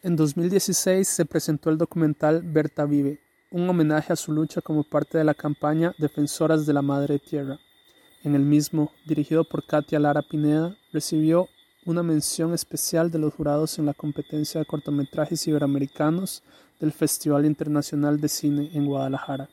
En 2016 se presentó el documental Berta Vive, un homenaje a su lucha como parte de la campaña Defensoras de la Madre Tierra. En el mismo, dirigido por Katia Lara Pineda, recibió una mención especial de los jurados en la competencia de cortometrajes iberoamericanos del Festival Internacional de Cine en Guadalajara.